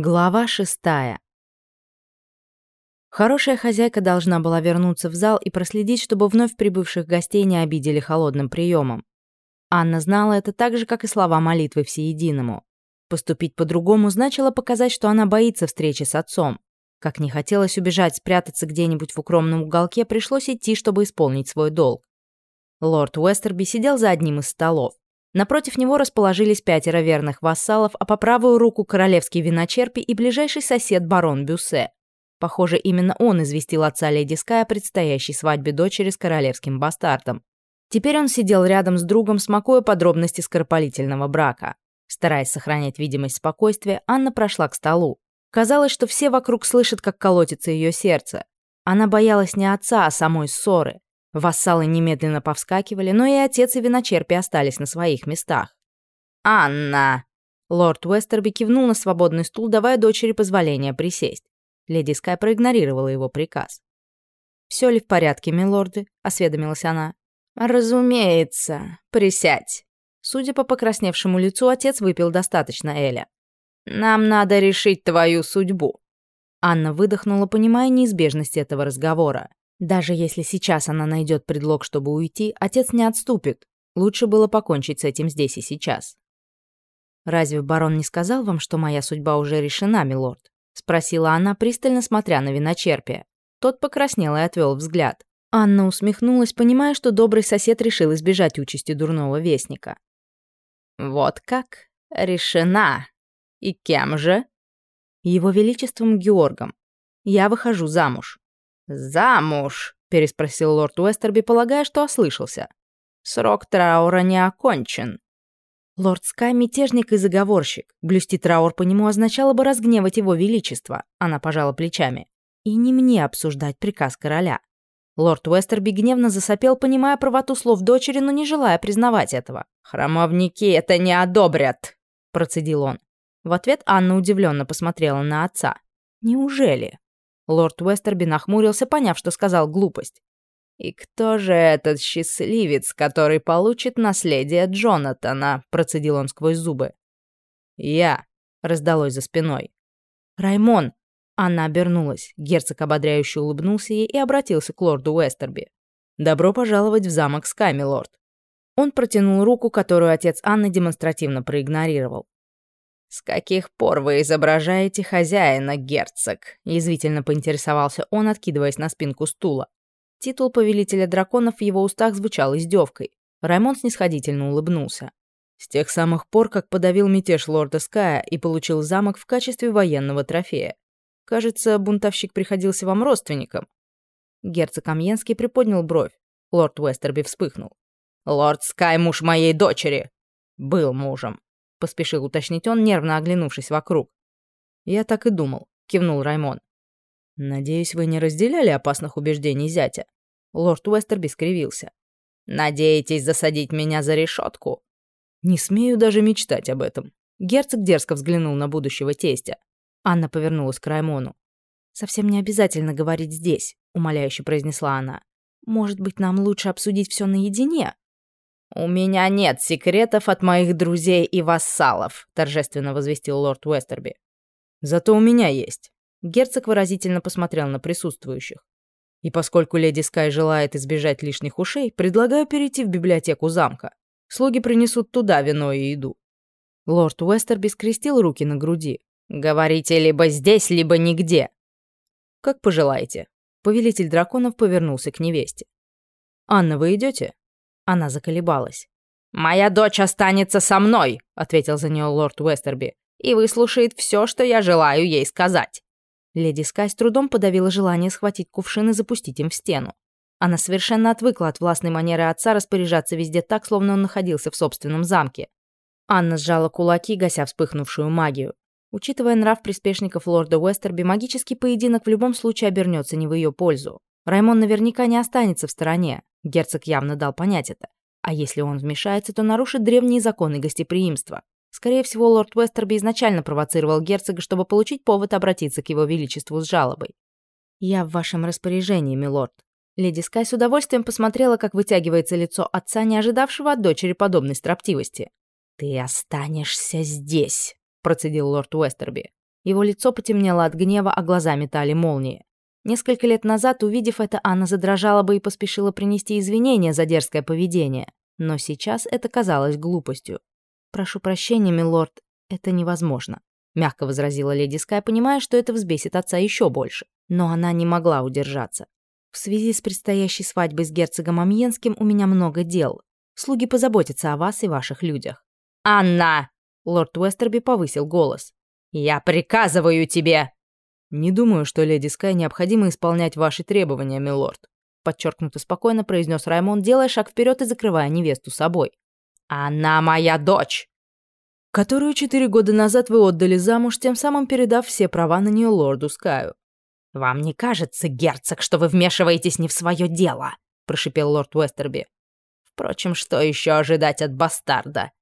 Глава шестая. Хорошая хозяйка должна была вернуться в зал и проследить, чтобы вновь прибывших гостей не обидели холодным приемом. Анна знала это так же, как и слова молитвы всеединому. Поступить по-другому значило показать, что она боится встречи с отцом. Как не хотелось убежать, спрятаться где-нибудь в укромном уголке, пришлось идти, чтобы исполнить свой долг. Лорд Уэстерби сидел за одним из столов. Напротив него расположились пятеро верных вассалов, а по правую руку королевский виночерпи и ближайший сосед барон Бюссе. Похоже, именно он известил отца леди Скай о предстоящей свадьбе дочери с королевским бастардом. Теперь он сидел рядом с другом, смакуя подробности скоропалительного брака. Стараясь сохранять видимость спокойствия, Анна прошла к столу. Казалось, что все вокруг слышат, как колотится ее сердце. Она боялась не отца, а самой ссоры. Вассалы немедленно повскакивали, но и отец и виночерпи остались на своих местах. «Анна!» Лорд Уэстерби кивнул на свободный стул, давая дочери позволение присесть. Леди Скай проигнорировала его приказ. «Все ли в порядке, милорды?» — осведомилась она. «Разумеется. Присядь». Судя по покрасневшему лицу, отец выпил достаточно Эля. «Нам надо решить твою судьбу». Анна выдохнула, понимая неизбежность этого разговора. Даже если сейчас она найдет предлог, чтобы уйти, отец не отступит. Лучше было покончить с этим здесь и сейчас. «Разве барон не сказал вам, что моя судьба уже решена, милорд?» — спросила она, пристально смотря на виночерпия. Тот покраснел и отвел взгляд. Анна усмехнулась, понимая, что добрый сосед решил избежать участи дурного вестника. «Вот как? Решена. И кем же?» «Его Величеством Георгом. Я выхожу замуж». «Замуж?» — переспросил лорд Уэстерби, полагая, что ослышался. «Срок траура не окончен». Лорд Скай — мятежник и заговорщик. Блюсти траур по нему означало бы разгневать его величество. Она пожала плечами. И не мне обсуждать приказ короля. Лорд Уэстерби гневно засопел, понимая правоту слов дочери, но не желая признавать этого. «Храмовники это не одобрят!» — процедил он. В ответ Анна удивленно посмотрела на отца. «Неужели?» Лорд Уэстерби нахмурился, поняв, что сказал глупость. «И кто же этот счастливец, который получит наследие Джонатана?» – процедил он сквозь зубы. «Я», – раздалось за спиной. «Раймон!» Анна обернулась. Герцог ободряюще улыбнулся ей и обратился к лорду Уэстерби. «Добро пожаловать в замок Сками, лорд». Он протянул руку, которую отец Анны демонстративно проигнорировал. «С каких пор вы изображаете хозяина, герцог?» — язвительно поинтересовался он, откидываясь на спинку стула. Титул повелителя драконов в его устах звучал издевкой. Раймон снисходительно улыбнулся. «С тех самых пор, как подавил мятеж лорда Ская и получил замок в качестве военного трофея. Кажется, бунтовщик приходился вам родственником». Герцог Амьенский приподнял бровь. Лорд Уэстерби вспыхнул. «Лорд Скай муж моей дочери!» «Был мужем», — поспешил уточнить он, нервно оглянувшись вокруг. «Я так и думал», — кивнул Раймон. «Надеюсь, вы не разделяли опасных убеждений зятя?» Лорд Уэстерби скривился. «Надеетесь засадить меня за решетку?» «Не смею даже мечтать об этом». Герцог дерзко взглянул на будущего тестя. Анна повернулась к Раймону. «Совсем не обязательно говорить здесь», — умоляюще произнесла она. «Может быть, нам лучше обсудить все наедине?» «У меня нет секретов от моих друзей и вассалов», — торжественно возвестил лорд Уэстерби. «Зато у меня есть». Герцог выразительно посмотрел на присутствующих. «И поскольку леди Скай желает избежать лишних ушей, предлагаю перейти в библиотеку замка. Слуги принесут туда вино и еду». Лорд Уэстерби скрестил руки на груди. «Говорите либо здесь, либо нигде». «Как пожелаете». Повелитель драконов повернулся к невесте. «Анна, вы идете? Она заколебалась. «Моя дочь останется со мной», — ответил за нее лорд Уэстерби, «и выслушает все, что я желаю ей сказать». Леди Скай с трудом подавила желание схватить кувшин и запустить им в стену. Она совершенно отвыкла от властной манеры отца распоряжаться везде так, словно он находился в собственном замке. Анна сжала кулаки, гася вспыхнувшую магию. Учитывая нрав приспешников лорда Уэстерби, магический поединок в любом случае обернется не в ее пользу. Раймон наверняка не останется в стороне. Герцог явно дал понять это. А если он вмешается, то нарушит древние законы гостеприимства. Скорее всего, лорд Уэстерби изначально провоцировал герцога, чтобы получить повод обратиться к его величеству с жалобой. «Я в вашем распоряжении, милорд». Леди Скай с удовольствием посмотрела, как вытягивается лицо отца, не ожидавшего от дочери подобной строптивости. «Ты останешься здесь», — процедил лорд Уэстерби. Его лицо потемнело от гнева, а глаза метали молнии. Несколько лет назад, увидев это, Анна задрожала бы и поспешила принести извинения за дерзкое поведение. Но сейчас это казалось глупостью. «Прошу прощения, милорд, это невозможно», — мягко возразила леди Скай, понимая, что это взбесит отца еще больше. Но она не могла удержаться. «В связи с предстоящей свадьбой с герцогом Амьенским у меня много дел. Слуги позаботятся о вас и ваших людях». «Анна!» — лорд Уэстерби повысил голос. «Я приказываю тебе!» «Не думаю, что леди Скай необходимо исполнять ваши требования, милорд», подчеркнуто спокойно произнес Раймон, делая шаг вперед и закрывая невесту собой. «Она моя дочь!» «Которую четыре года назад вы отдали замуж, тем самым передав все права на нее лорду Скаю». «Вам не кажется, герцог, что вы вмешиваетесь не в свое дело?» прошипел лорд Уэстерби. «Впрочем, что еще ожидать от бастарда?»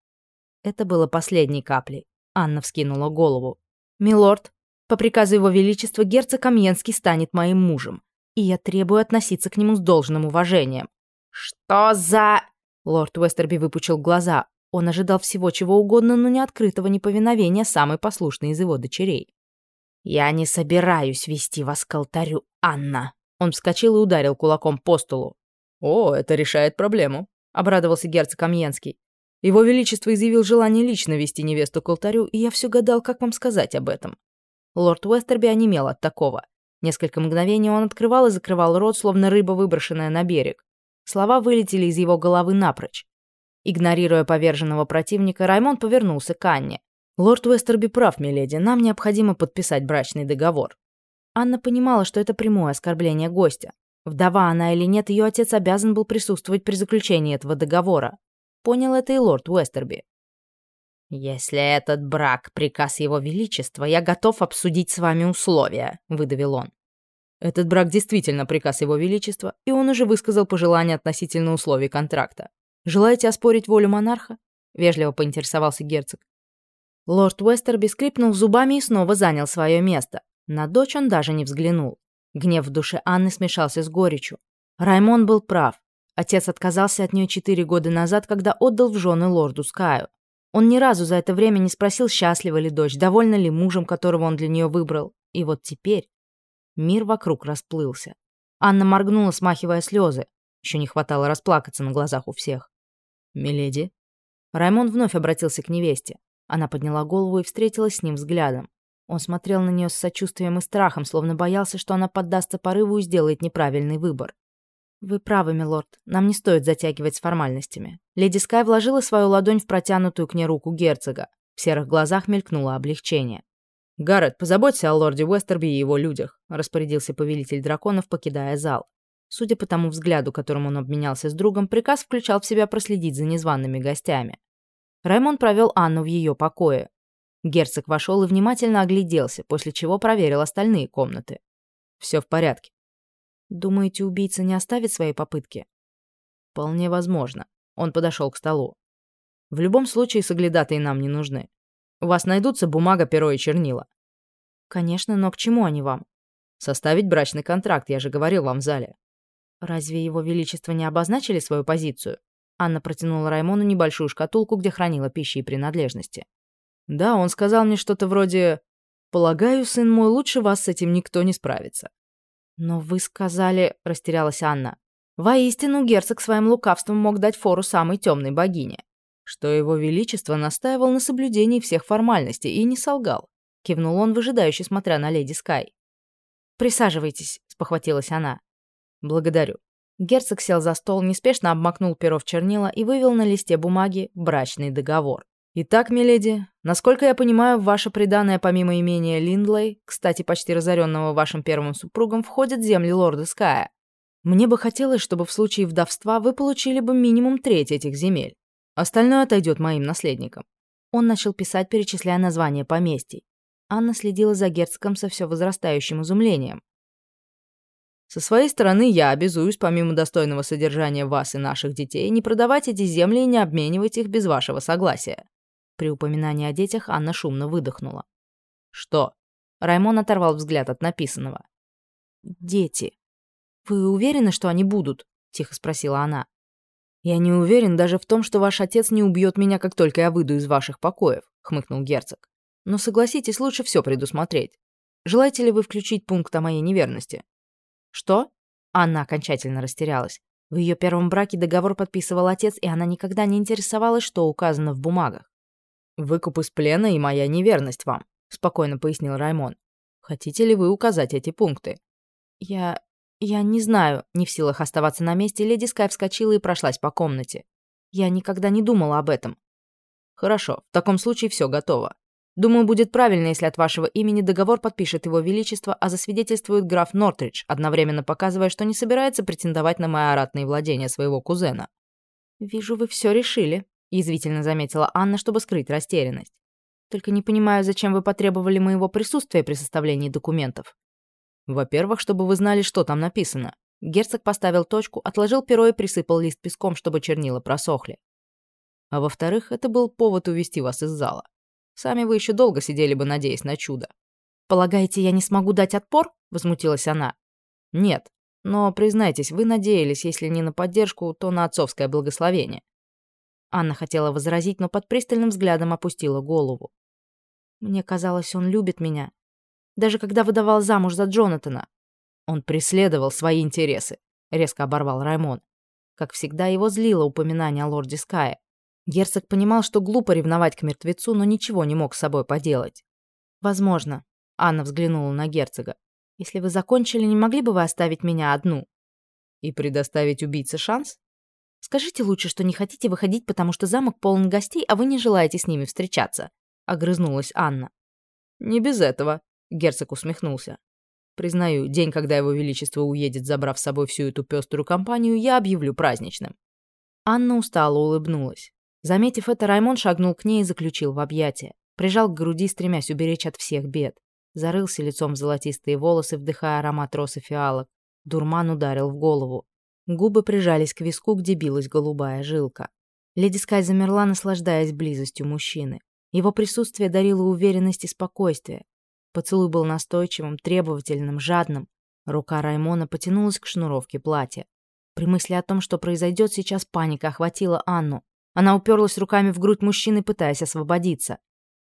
Это было последней каплей. Анна вскинула голову. «Милорд, по приказу его величества герцог Амьенский станет моим мужем и я требую относиться к нему с должным уважением». «Что за...» Лорд Уэстерби выпучил глаза. Он ожидал всего чего угодно, но не открытого неповиновения самой послушной из его дочерей. «Я не собираюсь вести вас к алтарю, Анна!» Он вскочил и ударил кулаком по столу. «О, это решает проблему», — обрадовался герцог Амьенский. «Его Величество изъявил желание лично вести невесту к алтарю, и я все гадал, как вам сказать об этом». Лорд Уэстерби онемел от такого. Несколько мгновений он открывал и закрывал рот, словно рыба, выброшенная на берег. Слова вылетели из его головы напрочь. Игнорируя поверженного противника, Раймонд повернулся к Анне. «Лорд Уэстерби прав, миледи, нам необходимо подписать брачный договор». Анна понимала, что это прямое оскорбление гостя. Вдова она или нет, ее отец обязан был присутствовать при заключении этого договора. Понял это и лорд Уэстерби. «Если этот брак — приказ Его Величества, я готов обсудить с вами условия», — выдавил он. Этот брак действительно приказ Его Величества, и он уже высказал пожелание относительно условий контракта. «Желаете оспорить волю монарха?» — вежливо поинтересовался герцог. Лорд Уэстерби скрипнул зубами и снова занял свое место. На дочь он даже не взглянул. Гнев в душе Анны смешался с горечью. Раймон был прав. Отец отказался от нее четыре года назад, когда отдал в жены лорду Скаю. Он ни разу за это время не спросил, счастлива ли дочь, довольна ли мужем, которого он для нее выбрал. И вот теперь мир вокруг расплылся. Анна моргнула, смахивая слезы. Еще не хватало расплакаться на глазах у всех. «Миледи?» Раймон вновь обратился к невесте. Она подняла голову и встретилась с ним взглядом. Он смотрел на нее с сочувствием и страхом, словно боялся, что она поддастся порыву и сделает неправильный выбор. «Вы правы, милорд. Нам не стоит затягивать с формальностями». Леди Скай вложила свою ладонь в протянутую к ней руку герцога. В серых глазах мелькнуло облегчение. «Гаррет, позаботься о лорде Уэстерби и его людях», — распорядился повелитель драконов, покидая зал. Судя по тому взгляду, которым он обменялся с другом, приказ включал в себя проследить за незваными гостями. Раймон провел Анну в ее покое. Герцог вошел и внимательно огляделся, после чего проверил остальные комнаты. «Все в порядке. Думаете, убийца не оставит свои попытки? Вполне возможно. Он подошел к столу. В любом случае, соглядатые нам не нужны. У вас найдутся бумага, перо и чернила. Конечно, но к чему они вам? Составить брачный контракт, я же говорил вам в зале. Разве его величество не обозначили свою позицию? Анна протянула Раймону небольшую шкатулку, где хранила пищи и принадлежности. Да, он сказал мне что-то вроде «Полагаю, сын мой, лучше вас с этим никто не справится». «Но вы сказали...» — растерялась Анна. «Воистину, герцог своим лукавством мог дать фору самой темной богине». «Что его величество настаивал на соблюдении всех формальностей и не солгал», — кивнул он, выжидающе смотря на леди Скай. «Присаживайтесь», — спохватилась она. «Благодарю». Герцог сел за стол, неспешно обмакнул перо в чернила и вывел на листе бумаги брачный договор. «Итак, миледи, насколько я понимаю, ваше преданное помимо имения Линдлей, кстати, почти разоренного вашим первым супругом, входят земли лорда Ская. Мне бы хотелось, чтобы в случае вдовства вы получили бы минимум треть этих земель. Остальное отойдет моим наследникам». Он начал писать, перечисляя названия поместий. Анна следила за герцогом со все возрастающим изумлением. Со своей стороны я обязуюсь, помимо достойного содержания вас и наших детей, не продавать эти земли и не обменивать их без вашего согласия. При упоминании о детях Анна шумно выдохнула. «Что?» Раймон оторвал взгляд от написанного. «Дети. Вы уверены, что они будут?» — тихо спросила она. «Я не уверен даже в том, что ваш отец не убьет меня, как только я выйду из ваших покоев», — хмыкнул герцог. Но согласитесь, лучше все предусмотреть. Желаете ли вы включить пункт о моей неверности? Что? Анна окончательно растерялась. В ее первом браке договор подписывал отец, и она никогда не интересовалась, что указано в бумагах. «Выкуп из плена и моя неверность вам», — спокойно пояснил Раймон. «Хотите ли вы указать эти пункты?» «Я... я не знаю», — не в силах оставаться на месте, леди Скай вскочила и прошлась по комнате. «Я никогда не думала об этом». «Хорошо, в таком случае все готово. Думаю, будет правильно, если от вашего имени договор подпишет его величество, а засвидетельствует граф Нортридж, одновременно показывая, что не собирается претендовать на майоратные владения своего кузена. «Вижу, вы все решили», — язвительно заметила Анна, чтобы скрыть растерянность. «Только не понимаю, зачем вы потребовали моего присутствия при составлении документов». «Во-первых, чтобы вы знали, что там написано». Герцог поставил точку, отложил перо и присыпал лист песком, чтобы чернила просохли. А во-вторых, это был повод увести вас из зала. Сами вы еще долго сидели бы, надеясь на чудо. «Полагаете, я не смогу дать отпор?» — возмутилась она. «Нет. Но, признайтесь, вы надеялись, если не на поддержку, то на отцовское благословение». Анна хотела возразить, но под пристальным взглядом опустила голову. «Мне казалось, он любит меня. Даже когда выдавал замуж за Джонатана. Он преследовал свои интересы», — резко оборвал Раймон. Как всегда, его злило упоминание о лорде Скае. Герцог понимал, что глупо ревновать к мертвецу, но ничего не мог с собой поделать. «Возможно», — Анна взглянула на герцога. «Если вы закончили, не могли бы вы оставить меня одну?» «И предоставить убийце шанс?» «Скажите лучше, что не хотите выходить, потому что замок полон гостей, а вы не желаете с ними встречаться», — огрызнулась Анна. «Не без этого», — герцог усмехнулся. «Признаю, день, когда его величество уедет, забрав с собой всю эту пеструю компанию, я объявлю праздничным». Анна устало улыбнулась. Заметив это, Раймон шагнул к ней и заключил в объятия. Прижал к груди, стремясь уберечь от всех бед. Зарылся лицом в золотистые волосы, вдыхая аромат роз и фиалок. Дурман ударил в голову. Губы прижались к виску, где билась голубая жилка. Леди Скай замерла, наслаждаясь близостью мужчины. Его присутствие дарило уверенность и спокойствие. Поцелуй был настойчивым, требовательным, жадным. Рука Раймона потянулась к шнуровке платья. При мысли о том, что произойдет, сейчас паника охватила Анну. Она уперлась руками в грудь мужчины, пытаясь освободиться.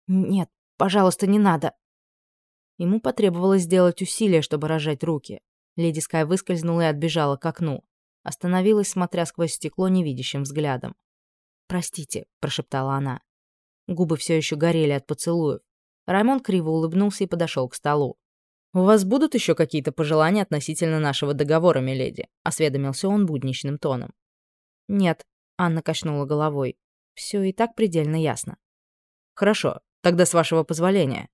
«Нет, пожалуйста, не надо». Ему потребовалось сделать усилие, чтобы рожать руки. Леди Скай выскользнула и отбежала к окну. Остановилась, смотря сквозь стекло невидящим взглядом. «Простите», — прошептала она. Губы все еще горели от поцелуев. Раймон криво улыбнулся и подошел к столу. «У вас будут еще какие-то пожелания относительно нашего договора, миледи?» — осведомился он будничным тоном. «Нет», Анна качнула головой. Все и так предельно ясно. Хорошо, тогда с вашего позволения.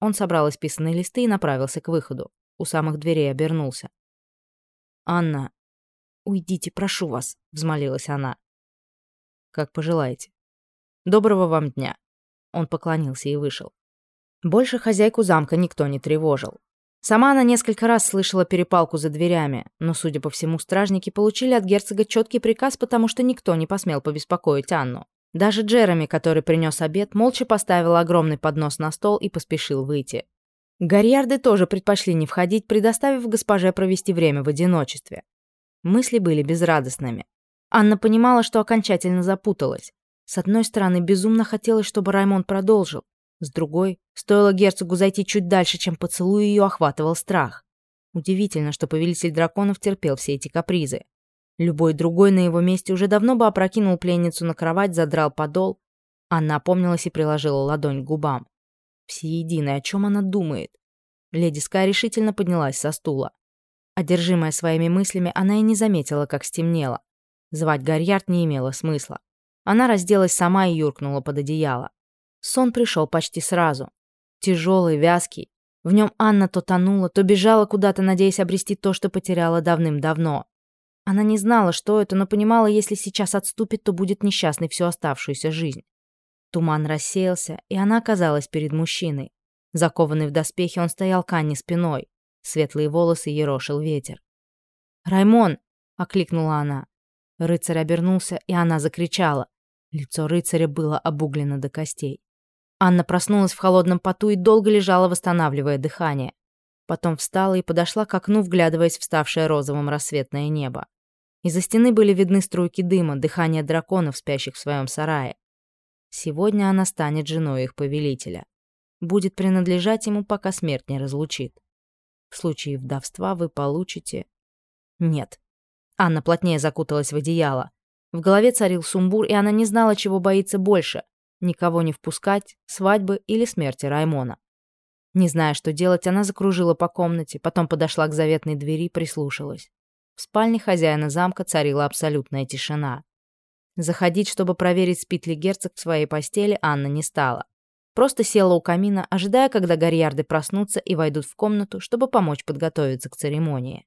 Он собрал исписанные листы и направился к выходу. У самых дверей обернулся. «Анна...» «Уйдите, прошу вас», — взмолилась она. «Как пожелаете. Доброго вам дня». Он поклонился и вышел. Больше хозяйку замка никто не тревожил. Сама она несколько раз слышала перепалку за дверями, но, судя по всему, стражники получили от герцога четкий приказ, потому что никто не посмел побеспокоить Анну. Даже Джереми, который принес обед, молча поставил огромный поднос на стол и поспешил выйти. Гарьярды тоже предпочли не входить, предоставив госпоже провести время в одиночестве. Мысли были безрадостными. Анна понимала, что окончательно запуталась. С одной стороны, безумно хотелось, чтобы Раймонд продолжил, с другой, стоило герцогу зайти чуть дальше, чем поцелуй, ее охватывал страх. Удивительно, что повелитель драконов терпел все эти капризы. Любой другой на его месте уже давно бы опрокинул пленницу на кровать, задрал подол. Она опомнилась и приложила ладонь к губам. Всеединой, о чем она думает? Леди Скай решительно поднялась со стула. Одержимая своими мыслями, она и не заметила, как стемнело. Звать Гарьярд не имело смысла. Она разделась сама и юркнула под одеяло. Сон пришел почти сразу. Тяжелый, вязкий. В нем Анна то тонула, то бежала куда-то, надеясь обрести то, что потеряла давным-давно. Она не знала, что это, но понимала, если сейчас отступит, то будет несчастной всю оставшуюся жизнь. Туман рассеялся, и она оказалась перед мужчиной. Закованный в доспехи, он стоял к Анне спиной. Светлые волосы ерошил ветер. «Раймон!» — окликнула она. Рыцарь обернулся, и она закричала. Лицо рыцаря было обуглено до костей. Анна проснулась в холодном поту и долго лежала, восстанавливая дыхание. Потом встала и подошла к окну, вглядываясь в ставшее розовым рассветное небо. Из-за стены были видны струйки дыма, дыхание драконов, спящих в своем сарае. Сегодня она станет женой их повелителя. будет принадлежать ему, пока смерть не разлучит. В случае вдовства вы получите... Нет. Анна плотнее закуталась в одеяло. В голове царил сумбур, и она не знала, чего боится больше — никого не впускать, свадьбы или смерти Раймона. Не зная, что делать, она закружила по комнате, потом подошла к заветной двери, прислушалась. В спальне хозяина замка царила абсолютная тишина. Заходить, чтобы проверить, спит ли герцог в своей постели, Анна не стала. Просто села у камина, ожидая, когда гарьярды проснутся и войдут в комнату, чтобы помочь подготовиться к церемонии.